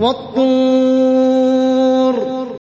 والطور